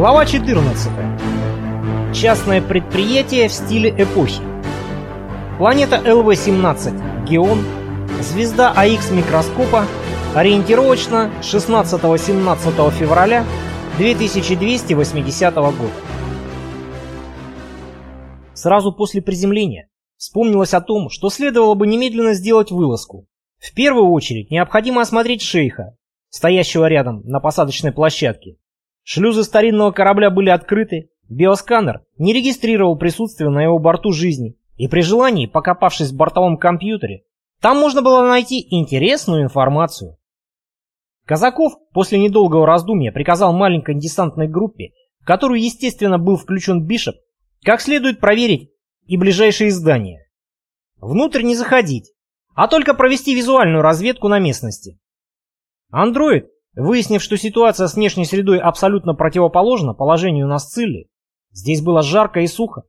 Глава 14. Частное предприятие в стиле эпохи. Планета ЛВ-17 Геон. Звезда АХ микроскопа. Ориентировочно 16-17 февраля 2280 года. Сразу после приземления вспомнилось о том, что следовало бы немедленно сделать вылазку. В первую очередь необходимо осмотреть шейха, стоящего рядом на посадочной площадке. Шлюзы старинного корабля были открыты, биосканер не регистрировал присутствие на его борту жизни, и при желании, покопавшись в бортовом компьютере, там можно было найти интересную информацию. Казаков после недолгого раздумья приказал маленькой десантной группе, в которую, естественно, был включен Бишоп, как следует проверить и ближайшие здания. Внутрь не заходить, а только провести визуальную разведку на местности. Андроид, выяснив, что ситуация с внешней средой абсолютно противоположна положению на Сцилле, здесь было жарко и сухо,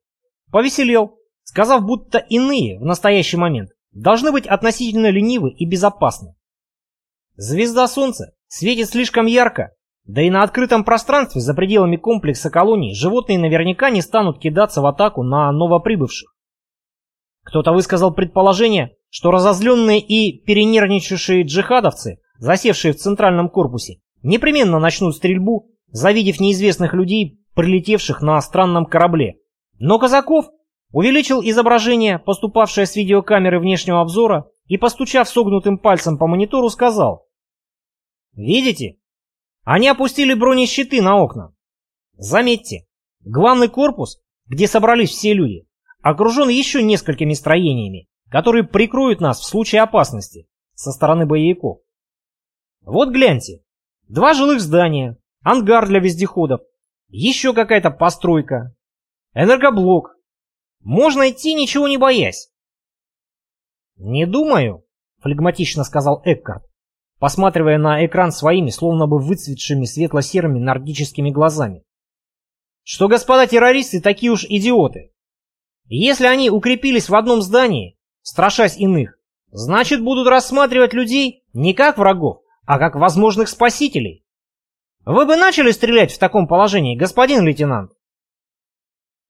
повеселел, сказав, будто иные в настоящий момент должны быть относительно ленивы и безопасны. Звезда Солнца светит слишком ярко, да и на открытом пространстве за пределами комплекса колоний животные наверняка не станут кидаться в атаку на новоприбывших. Кто-то высказал предположение, что разозленные и перенервничавшие джихадовцы засевшие в центральном корпусе, непременно начнут стрельбу, завидев неизвестных людей, прилетевших на странном корабле. Но Казаков увеличил изображение, поступавшее с видеокамеры внешнего обзора, и, постучав согнутым пальцем по монитору, сказал «Видите? Они опустили бронещиты на окна. Заметьте, главный корпус, где собрались все люди, окружен еще несколькими строениями, которые прикроют нас в случае опасности со стороны боевиков. Вот гляньте. Два жилых здания, ангар для вездеходов, еще какая-то постройка, энергоблок. Можно идти, ничего не боясь. «Не думаю», — флегматично сказал Эккарт, посматривая на экран своими, словно бы выцветшими светло-серыми нордическими глазами. «Что господа террористы такие уж идиоты. Если они укрепились в одном здании, страшась иных, значит будут рассматривать людей не как врагов, а как возможных спасителей. Вы бы начали стрелять в таком положении, господин лейтенант?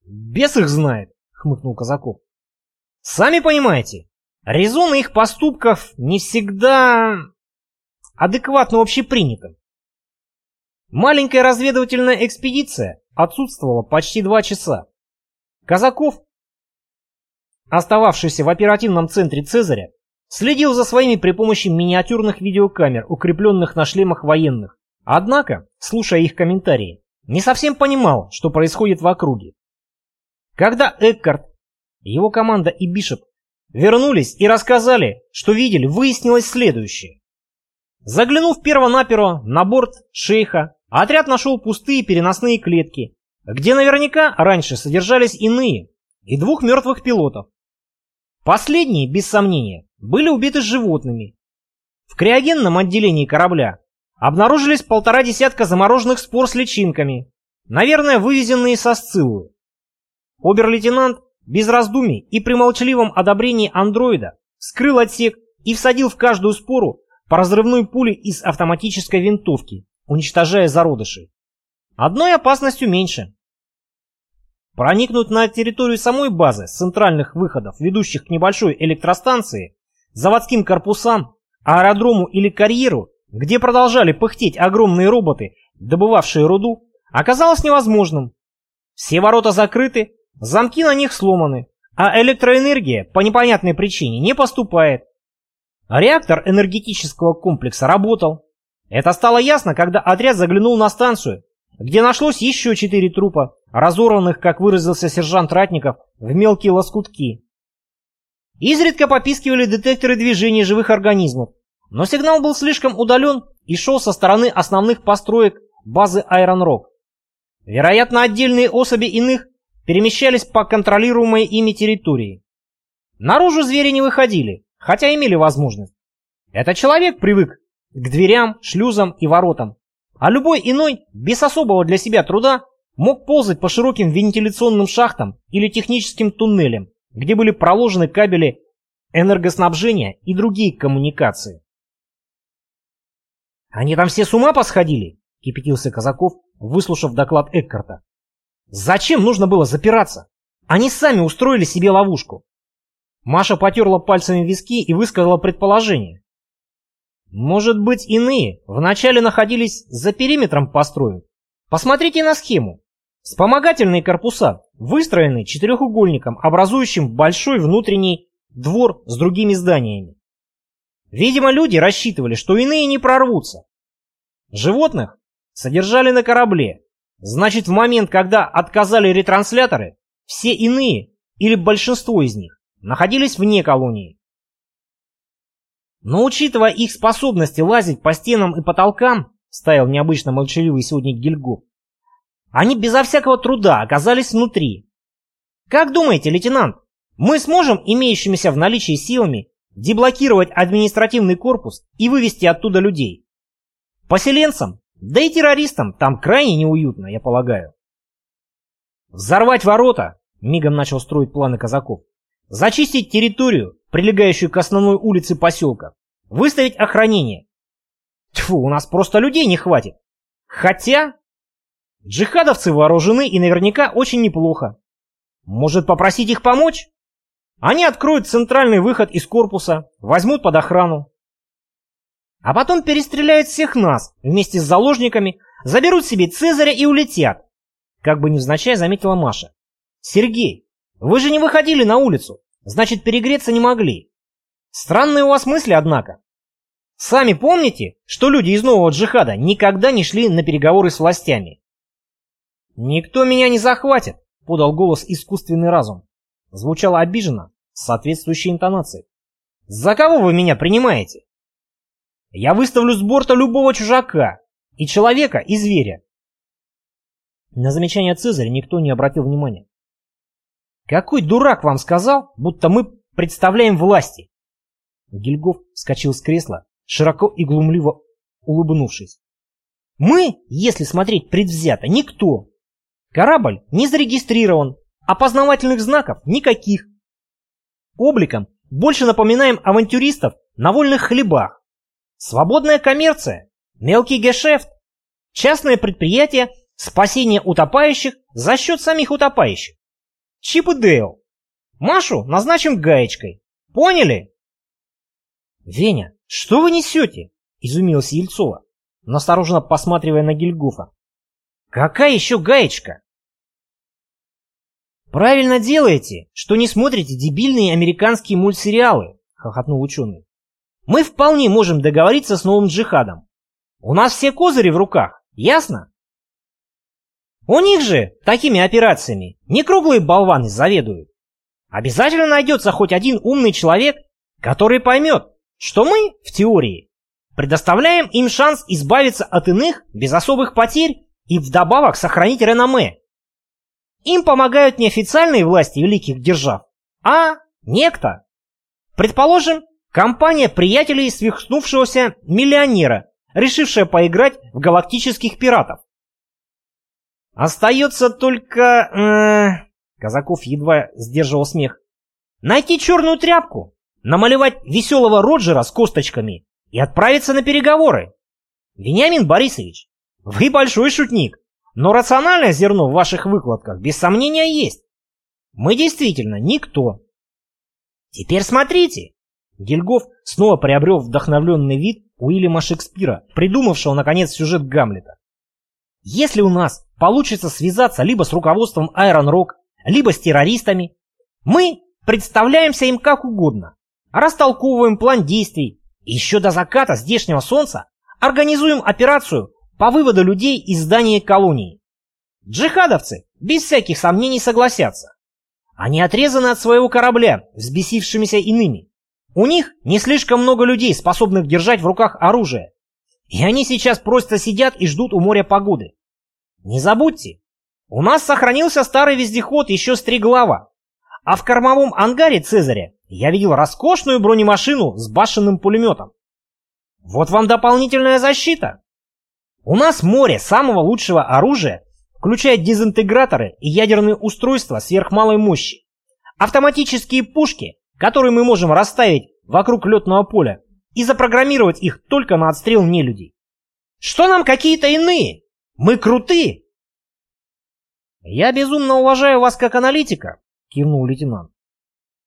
Бес их знает, хмыкнул Казаков. Сами понимаете, резоны их поступков не всегда адекватно общепринятым. Маленькая разведывательная экспедиция отсутствовала почти два часа. Казаков, остававшийся в оперативном центре Цезаря, Следил за своими при помощи миниатюрных видеокамер, укрепленных на шлемах военных. Однако, слушая их комментарии, не совсем понимал, что происходит в округе. Когда Эккарт, его команда и Бишоп вернулись и рассказали, что видели, выяснилось следующее. Заглянув перво-наперво на борт шейха, отряд нашел пустые переносные клетки, где наверняка раньше содержались иные, и двух мертвых пилотов. Последние, без сомнения, были убиты животными. В криогенном отделении корабля обнаружились полтора десятка замороженных спор с личинками, наверное, вывезенные со Сциллы. Обер-лейтенант без раздумий и при молчаливом одобрении андроида скрыл отсек и всадил в каждую спору по разрывной пуле из автоматической винтовки, уничтожая зародыши. Одной опасностью меньше. Проникнуть на территорию самой базы с центральных выходов, ведущих к небольшой электростанции, заводским корпусам, аэродрому или карьеру, где продолжали пыхтеть огромные роботы, добывавшие руду, оказалось невозможным. Все ворота закрыты, замки на них сломаны, а электроэнергия по непонятной причине не поступает. Реактор энергетического комплекса работал. Это стало ясно, когда отряд заглянул на станцию, где нашлось еще четыре трупа, разорванных, как выразился сержант Ратников, в мелкие лоскутки. Изредка попискивали детекторы движения живых организмов, но сигнал был слишком удален и шел со стороны основных построек базы Iron Rock. Вероятно, отдельные особи иных перемещались по контролируемой ими территории. Наружу звери не выходили, хотя имели возможность. Этот человек привык к дверям, шлюзам и воротам, а любой иной, без особого для себя труда, мог ползать по широким вентиляционным шахтам или техническим туннелям, где были проложены кабели энергоснабжения и другие коммуникации. «Они там все с ума посходили?» кипятился Казаков, выслушав доклад Эккарта. Зачем нужно было запираться? Они сами устроили себе ловушку. Маша потерла пальцами виски и высказала предположение. Может быть, иные вначале находились за периметром построек? Посмотрите на схему. Вспомогательные корпуса выстроены четырехугольником, образующим большой внутренний двор с другими зданиями. Видимо, люди рассчитывали, что иные не прорвутся. Животных содержали на корабле. Значит, в момент, когда отказали ретрансляторы, все иные, или большинство из них, находились вне колонии. Но учитывая их способности лазить по стенам и потолкам, ставил необычно молчаливый сегодня Гильгоф, они безо всякого труда оказались внутри. Как думаете, лейтенант, мы сможем имеющимися в наличии силами деблокировать административный корпус и вывести оттуда людей? Поселенцам, да и террористам там крайне неуютно, я полагаю. Взорвать ворота, мигом начал строить планы казаков. Зачистить территорию, прилегающую к основной улице поселка. Выставить охранение. Тьфу, у нас просто людей не хватит. Хотя... Джихадовцы вооружены и наверняка очень неплохо. Может попросить их помочь? Они откроют центральный выход из корпуса, возьмут под охрану. А потом перестреляют всех нас вместе с заложниками, заберут себе Цезаря и улетят. Как бы невзначай заметила Маша. Сергей, вы же не выходили на улицу, значит перегреться не могли. Странные у вас мысли, однако. Сами помните, что люди из нового джихада никогда не шли на переговоры с властями? «Никто меня не захватит», — подал голос искусственный разум. Звучало обиженно, с соответствующей интонацией. «За кого вы меня принимаете?» «Я выставлю с борта любого чужака, и человека, и зверя». На замечание Цезаря никто не обратил внимания. «Какой дурак вам сказал, будто мы представляем власти?» Гильгоф вскочил с кресла, широко и глумливо улыбнувшись. «Мы, если смотреть предвзято, никто. Корабль не зарегистрирован, опознавательных знаков никаких. Обликом больше напоминаем авантюристов на вольных хлебах. Свободная коммерция, мелкий гешефт, частное предприятие спасения утопающих за счет самих утопающих. Чип и Дейл. Машу назначим гаечкой. Поняли? Веня, что вы несете? Изумилась Ельцова, настороженно посматривая на Гильгофа. Какая еще гаечка? Правильно делаете, что не смотрите дебильные американские мультсериалы, хохотнул ученый. Мы вполне можем договориться с новым джихадом. У нас все козыри в руках, ясно? У них же такими операциями не круглые болваны заведуют. Обязательно найдется хоть один умный человек, который поймет, что мы, в теории, предоставляем им шанс избавиться от иных без особых потерь и вдобавок сохранить реноме. Им помогают не официальные власти великих держав, а некто. Предположим, компания приятелей свихнувшегося миллионера, решившая поиграть в галактических пиратов. Остается только... Э, Казаков едва сдерживал смех. Найти черную тряпку, намалевать веселого Роджера с косточками и отправиться на переговоры. Вениамин Борисович, вы большой шутник, но рациональное зерно в ваших выкладках без сомнения есть. Мы действительно никто. Теперь смотрите. Гильгоф снова приобрел вдохновленный вид Уильяма Шекспира, придумавшего, наконец, сюжет Гамлета. Если у нас получится связаться либо с руководством Iron Rock, либо с террористами, мы представляемся им как угодно, растолковываем план действий и еще до заката здешнего солнца организуем операцию по выводу людей из здания колонии. Джихадовцы без всяких сомнений согласятся. Они отрезаны от своего корабля, взбесившимися иными. У них не слишком много людей, способных держать в руках оружие. И они сейчас просто сидят и ждут у моря погоды. Не забудьте, у нас сохранился старый вездеход еще с три глава. А в кормовом ангаре Цезаря я видел роскошную бронемашину с башенным пулеметом. Вот вам дополнительная защита. У нас море самого лучшего оружия, включая дезинтеграторы и ядерные устройства сверхмалой мощи, автоматические пушки, которые мы можем расставить вокруг летного поля и запрограммировать их только на отстрел нелюдей. Что нам какие-то иные? Мы круты!» «Я безумно уважаю вас как аналитика», — кивнул лейтенант.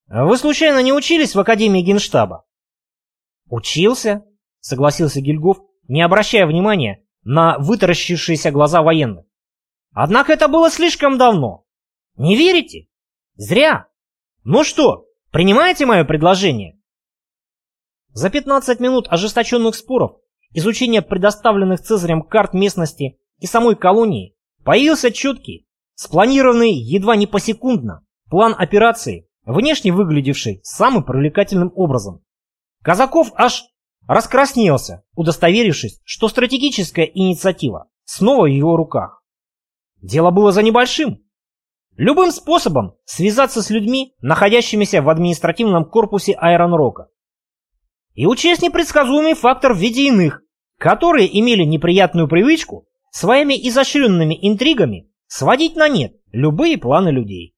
«Вы случайно не учились в Академии Генштаба?» «Учился», — согласился Гильгоф, не обращая внимания на вытаращившиеся глаза военных. «Однако это было слишком давно. Не верите? Зря. Ну что, принимаете мое предложение?» За 15 минут ожесточенных споров, изучения предоставленных Цезарем карт местности и самой колонии, появился четкий, спланированный едва не посекундно план операции, внешне выглядевший самым привлекательным образом. Казаков аж раскраснелся, удостоверившись, что стратегическая инициатива снова в его руках. Дело было за небольшим. Любым способом связаться с людьми, находящимися в административном корпусе Айронрока. И учесть непредсказуемый фактор в виде иных, которые имели неприятную привычку своими изощренными интригами сводить на нет любые планы людей.